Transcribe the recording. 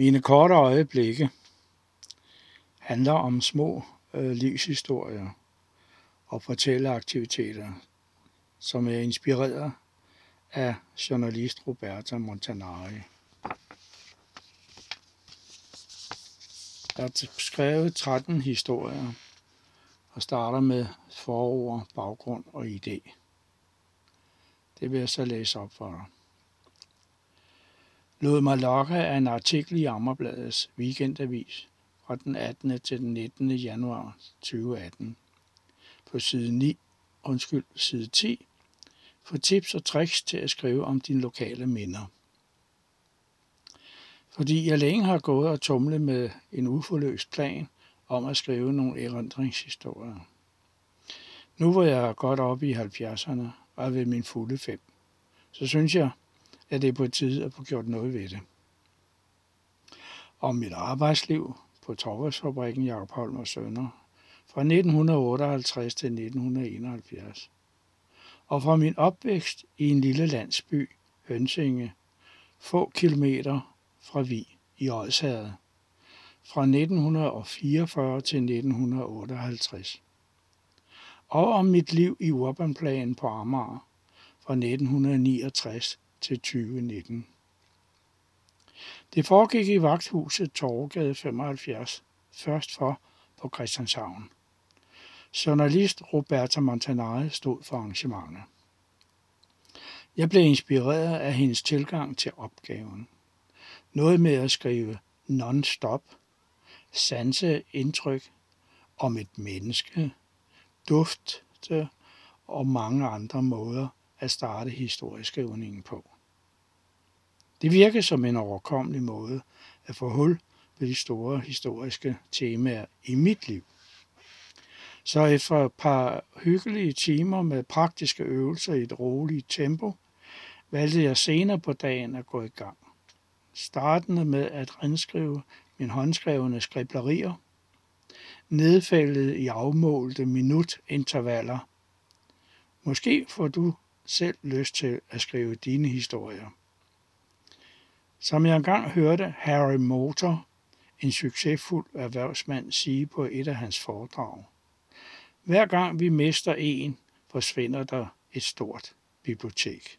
Mine korte øjeblikke handler om små øh, livshistorier og fortælleaktiviteter, som er inspireret af journalist Roberta Montanari. Jeg har skrevet 13 historier og starter med forord, baggrund og idé. Det vil jeg så læse op for dig. Lod mig lokke af en artikel i Ammerbladets weekendavis fra den 18. til den 19. januar 2018 på side 9, undskyld, side 10, for tips og tricks til at skrive om dine lokale minder. Fordi jeg længe har gået og tumlet med en uforløst plan om at skrive nogle erindringshistorier. Nu hvor jeg er godt oppe i 70'erne og er ved min fulde fem, så synes jeg, at det er på tide at få gjort noget ved det. Om mit arbejdsliv på Torvaldsfabrikken Jakob Holm og Sønner fra 1958 til 1971. Og fra min opvækst i en lille landsby, Hønsinge, få kilometer fra Vi i Odsherred, fra 1944 til 1958. Og om mit liv i Urbanplanen på Amager fra 1969 til 2019. Det foregik i vagthuset Torgade 75, først for på Christianshavn. Journalist Roberta Montanari stod for arrangementet. Jeg blev inspireret af hendes tilgang til opgaven. Noget med at skrive non-stop, sanse indtryk om et menneske, dufte og mange andre måder at starte historieskrivningen på. Det virker som en overkommelig måde at få hul på de store historiske temaer i mit liv. Så efter et par hyggelige timer med praktiske øvelser i et roligt tempo, valgte jeg senere på dagen at gå i gang. Startende med at renskrive mine håndskrevne skriblerier, nedfældet i afmålte minutintervaller. Måske får du selv lyst til at skrive dine historier. Som jeg engang hørte Harry Motor, en succesfuld erhvervsmand, sige på et af hans foredrag. Hver gang vi mister en, forsvinder der et stort bibliotek.